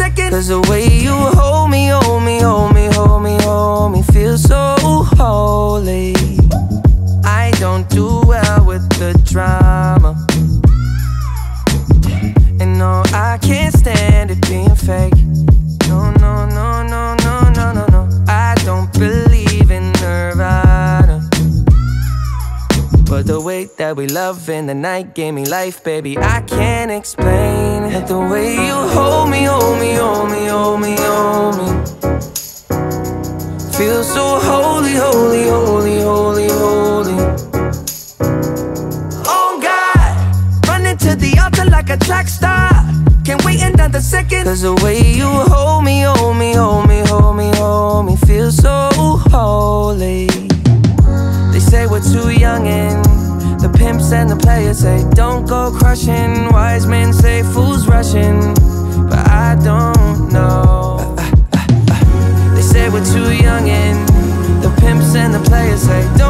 Second. Cause the way you hold me, hold me, hold me, the way that we love in the night gave me life, baby. I can't explain. The way you hold me, hold me, hold me, hold me, hold me. Feel so holy, holy, holy, holy, holy. Oh God, running to the altar like a track star. Can't wait another second. Cause the way you hold me, hold me, hold me, hold me, hold me, feel so holy. They say we're too young and the pimps and the players say don't go crushing. Wise men say fools rushing, but I don't know. They say we're too young and the pimps and the players say don't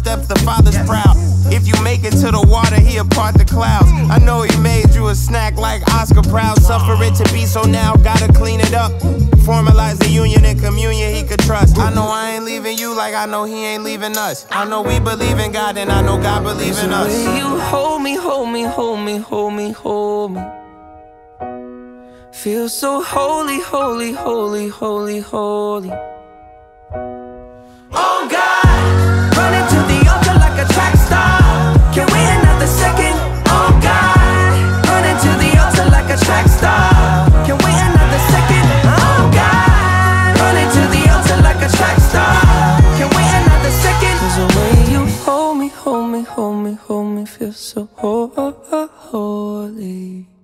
takes the father's proud. If you make it to the water, he'll part the clouds. I know he made you a snack like Oscar Proud. Suffer it to be so now, gotta clean it up. Formalize the union and communion he could trust. I know I ain't leaving you like I know he ain't leaving us. I know we believe in God and I know God believes in us. way you hold me, hold me, hold me, hold me, hold me. Feel so holy, holy, holy, holy, holy. me feel so holy.